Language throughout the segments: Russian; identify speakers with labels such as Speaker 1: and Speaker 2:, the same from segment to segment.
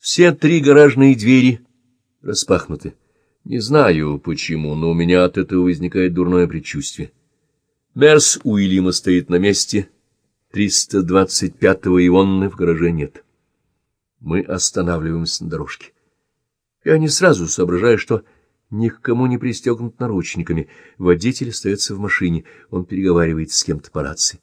Speaker 1: Все три гаражные двери распахнуты. Не знаю почему, но у меня от этого возникает дурное предчувствие. Мерс Уильяма стоит на месте, 325-го Ионны в гараже нет. Мы останавливаемся на дорожке. Я не сразу соображаю, что ни к кому не пристегнут наручниками. Водитель остается в машине, он переговаривает с кем-то по рации.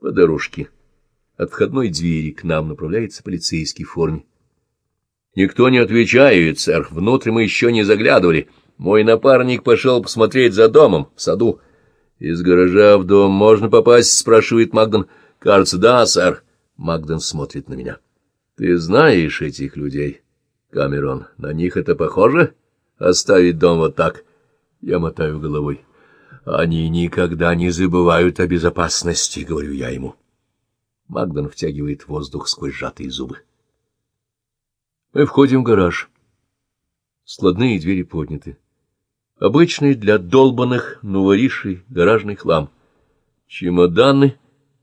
Speaker 1: По дорожке от входной двери к нам направляется полицейский в форме. Никто не отвечает, сэр, внутрь мы еще не заглядывали. Мой напарник пошел посмотреть за домом, в саду. Из гаража в дом можно попасть, спрашивает Магдон. Кажется, да, сэр. Магдон смотрит на меня. Ты знаешь этих людей, Камерон? На них это похоже? Оставить дом вот так? Я мотаю головой. Они никогда не забывают о безопасности, говорю я ему. Магдон втягивает воздух сквозь сжатые зубы. Мы входим в гараж. Складные двери подняты. Обычный для долбанных новоришей гаражный хлам. Чемоданы,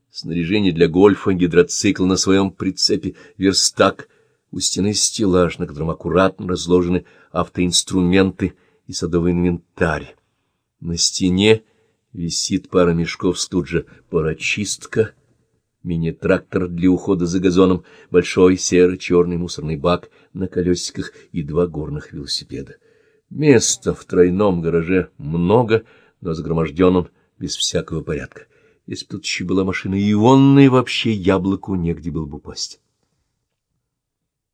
Speaker 1: снаряжение для гольфа, гидроцикл на своем прицепе, верстак, у стены стеллаж, на котором аккуратно разложены автоинструменты и садовый инвентарь. На стене висит пара мешков с тут же парочистка, мини-трактор для ухода за газоном, большой серо-черный мусорный бак на колесиках и два горных велосипеда. Места в тройном гараже много, но загроможден он без всякого порядка. Если бы тут еще была машина ионная, вообще яблоку негде было бы упасть.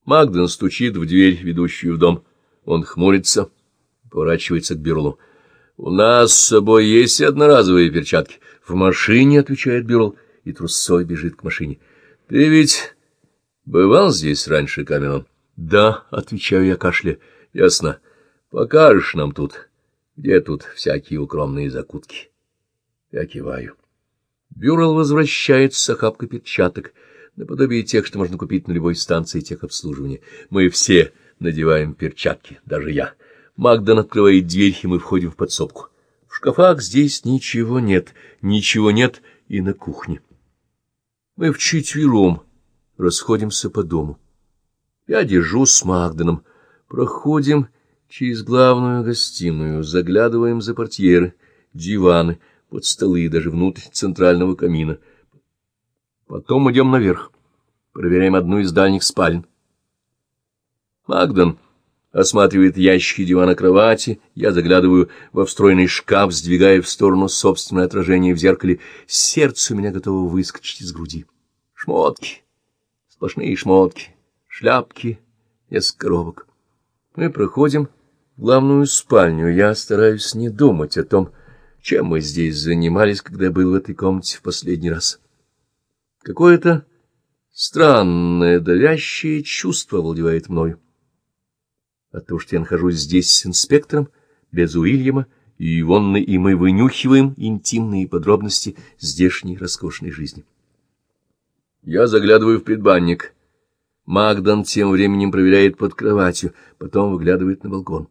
Speaker 1: Магден стучит в дверь, ведущую в дом. Он хмурится, поворачивается к Бюрлу. — У нас с собой есть одноразовые перчатки. — В машине, — отвечает Бюрл, и трусой бежит к машине. — Ты ведь бывал здесь раньше, Камерон? — Да, — отвечаю я кашля. — Ясно. — Покажешь нам тут, где тут всякие укромные закутки. Я киваю. Бюрл возвращается с охапкой перчаток, наподобие тех, что можно купить на любой станции техобслуживания. Мы все надеваем перчатки, даже я. Магдан открывает дверь, и мы входим в подсобку. В шкафах здесь ничего нет, ничего нет и на кухне. Мы вчетвером расходимся по дому. Я держу с Магданом, проходим Через главную гостиную заглядываем за портьеры, диваны, под столы и даже внутрь центрального камина. Потом идем наверх, проверяем одну из дальних спален. Магдан осматривает ящики дивана кровати, я заглядываю во встроенный шкаф, сдвигая в сторону собственное отражение в зеркале. Сердце у меня готово выскочить из груди. Шмотки, сплошные шмотки, шляпки, несколько коробок. Мы проходим главную спальню, я стараюсь не думать о том, чем мы здесь занимались, когда был в этой комнате в последний раз. Какое-то странное, давящее чувство овладевает мною. От того, что я нахожусь здесь с инспектором, без Уильяма и Ивонны, и мы вынюхиваем интимные подробности здешней роскошной жизни. Я заглядываю в предбанник. Магдан тем временем проверяет под кроватью, потом выглядывает на балкон.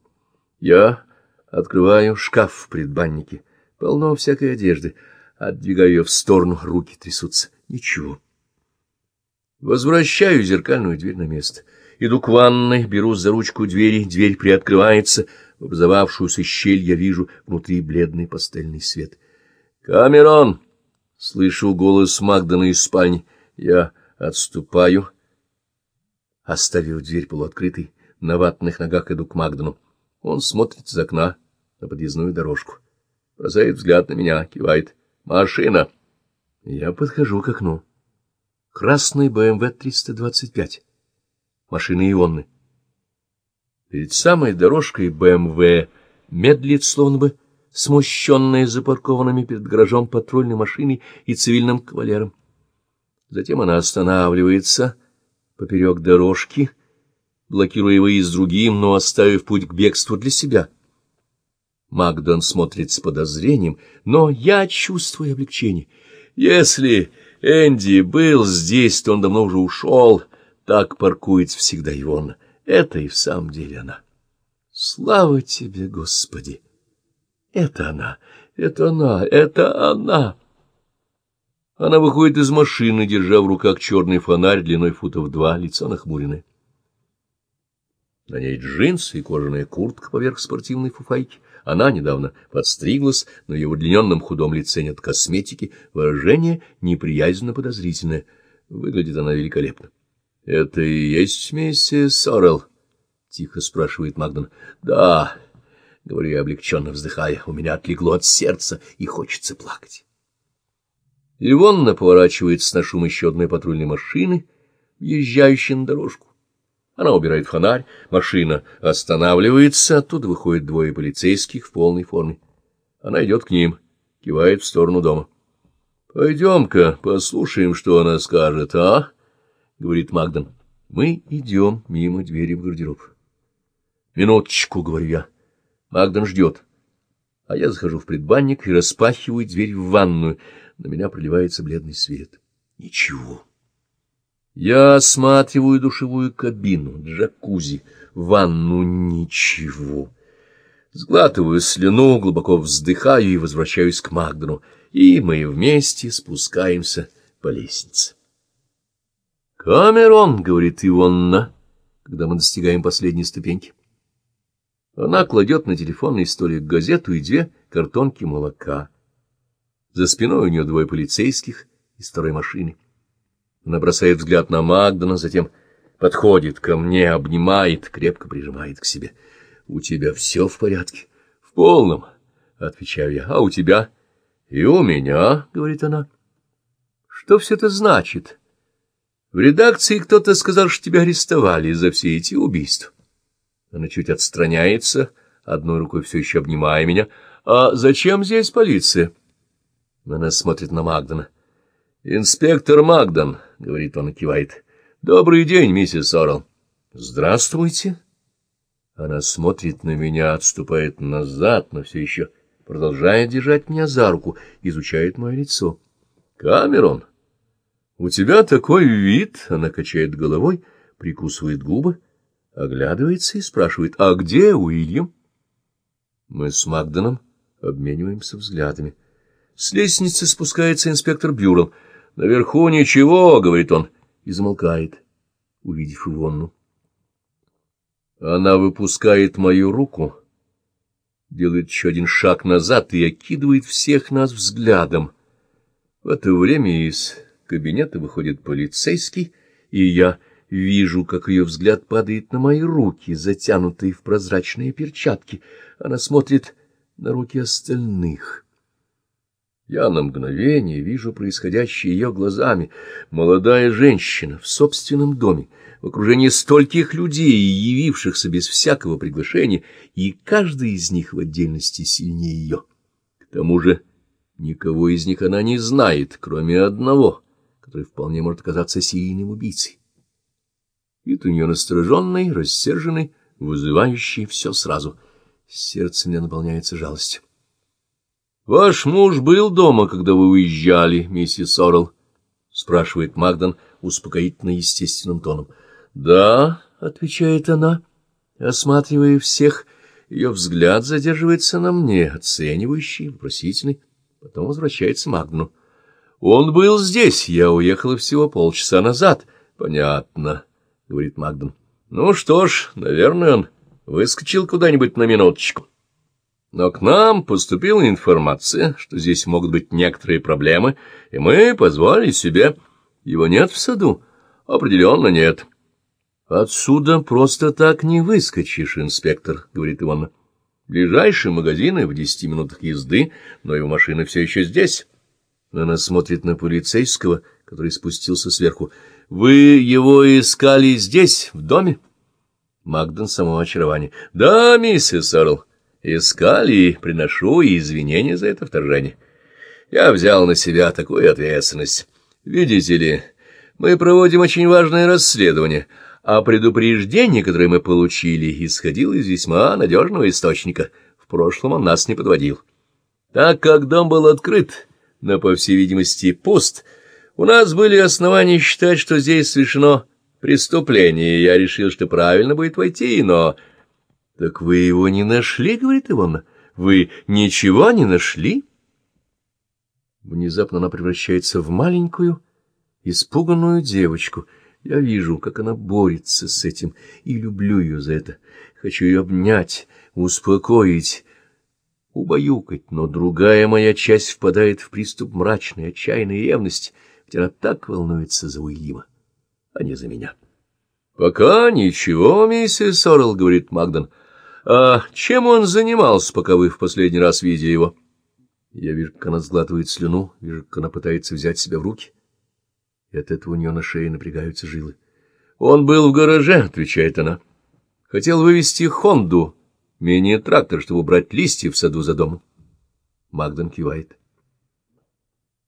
Speaker 1: Я открываю шкаф в предбаннике. Полно всякой одежды. Отдвигаю ее в сторону, руки трясутся. Ничего. Возвращаю зеркальную дверь на место. Иду к ванной, беру за ручку двери, дверь приоткрывается. В образовавшуюся щель я вижу внутри бледный пастельный свет. «Камерон!» — слышу голос Магдана из спальни. Я отступаю, оставив дверь полуоткрытой. На ватных ногах иду к Магдану. Он смотрит из окна на подъездную дорожку. Бросает взгляд на меня, кивает. «Машина!» Я подхожу к окну. «Красный БМВ-325» машины Ионны. Перед самой дорожкой БМВ медлит, словно бы смущенная запаркованными перед гаражом патрульной машиной и цивильным кавалером. Затем она останавливается поперек дорожки, блокируя его выезд другим, но оставив путь к бегству для себя. Магдон смотрит с подозрением, но я чувствую облегчение. Если Энди был здесь, то он давно уже ушел — так паркуется всегда Ивона. Это и в самом деле она. Слава тебе, Господи! Это она, это она, это она! Она выходит из машины, держа в руках черный фонарь длиной футов два, лицо нахмуренное. На ней джинсы и кожаная куртка поверх спортивной фуфайки. Она недавно подстриглась, но ее удлиненном худом лице нет косметики, выражение неприязненно подозрительное. Выглядит она великолепно. — Это и есть миссис Сорел? — тихо спрашивает Магдон. — Да, — говорю я, облегченно вздыхая, — у меня отлегло от сердца и хочется плакать. Ивонна поворачивается на шум еще одной патрульной машины, въезжающей на дорожку. Она убирает фонарь, машина останавливается, оттуда выходят двое полицейских в полной форме. Она идет к ним, кивает в сторону дома. — Пойдем-ка послушаем, что она скажет, а? — говорит Магдан. Мы идем мимо двери в гардероб. — Минуточку, — говорю я. Магдан ждет. А я захожу в предбанник и распахиваю дверь в ванную. На меня проливается бледный свет. Ничего. Я осматриваю душевую кабину, джакузи, ванну — ничего. Сглатываю слюну, глубоко вздыхаю и возвращаюсь к Магдану, и мы вместе спускаемся по лестнице. «Камерон», — говорит Ионна, когда мы достигаем последней ступеньки. Она кладет на телефонный столик газету и две картонки молока. За спиной у нее двое полицейских из второй машины. Она бросает взгляд на Магдана, затем подходит ко мне, обнимает, крепко прижимает к себе. — У тебя все в порядке? — В полном, — отвечаю я. — А у тебя? — И у меня, — говорит она. — Что все это значит? В редакции кто-то сказал, что тебя арестовали за все эти убийства. Она чуть отстраняется, одной рукой все еще обнимая меня. — А зачем здесь полиция? Она смотрит на Магдана. — Инспектор Магдан, —— говорит он и кивает. — Добрый день, миссис Орл. — Здравствуйте. Она смотрит на меня, отступает назад, но все еще продолжает держать меня за руку, изучает мое лицо. — Камерон, у тебя такой вид, — она качает головой, прикусывает губы, оглядывается и спрашивает, — а где Уильям? Мы с Магданом обмениваемся взглядами. С лестницы спускается инспектор Бюрл — Наверху ничего, — говорит он, и замолкает, увидев Ивонну. Она выпускает мою руку, делает еще один шаг назад и окидывает всех нас взглядом. В это время из кабинета выходит полицейский, и я вижу, как ее взгляд падает на мои руки, затянутые в прозрачные перчатки. Она смотрит на руки остальных. Я на мгновение вижу происходящее ее глазами. Молодая женщина в собственном доме, в окружении стольких людей, явившихся без всякого приглашения, и каждый из них в отдельности сильнее ее. К тому же никого из них она не знает, кроме одного, который вполне может оказаться серийным убийцей. Вид у нее настороженный, рассерженный, вызывающий все сразу. Сердце мне наполняется жалостью. «Ваш муж был дома, когда вы уезжали, миссис Орл?» — спрашивает Магдан успокоительно естественным тоном. «Да», — отвечает она, осматривая всех, ее взгляд задерживается на мне, оценивающий, вопросительный, потом возвращается Магдану. «Он был здесь, я уехала всего полчаса назад». «Понятно», — говорит Магдан. «Ну что ж, наверное, он выскочил куда-нибудь на минуточку». Но к нам поступила информация, что здесь могут быть некоторые проблемы, и мы позвали себе. Его нет в саду? Определенно нет. Отсюда просто так не выскочишь, инспектор, — говорит Иванна. Ближайшие магазины в десяти минутах езды, но его машина все еще здесь. Она смотрит на полицейского, который спустился сверху. — Вы его искали здесь, в доме? Магдан само очарование. — Да, миссис Арл. Искали и приношу извинения за это вторжение. Я взял на себя такую ответственность. Видите ли, мы проводим очень важное расследование, а предупреждение, которое мы получили, исходило из весьма надежного источника. В прошлом он нас не подводил. Так как дом был открыт, но, по всей видимости, пуст, у нас были основания считать, что здесь совершено преступление, я решил, что правильно будет войти, но... — Так вы его не нашли, — говорит Иванна. — Вы ничего не нашли? Внезапно она превращается в маленькую, испуганную девочку. Я вижу, как она борется с этим, и люблю ее за это. Хочу ее обнять, успокоить, убаюкать, но другая моя часть впадает в приступ мрачной, отчаянной ревности, ведь она так волнуется за Уильяма, а не за меня. — Пока ничего, миссис Соррелл, — говорит Магдан. — А чем он занимался, пока вы в последний раз видели его? Я вижу, как она сглатывает слюну, вижу, как она пытается взять себя в руки. И от этого у нее на шее напрягаются жилы. — Он был в гараже, — отвечает она. — Хотел вывести Хонду, мини-трактор, чтобы убрать листья в саду за домом. Магдан кивает.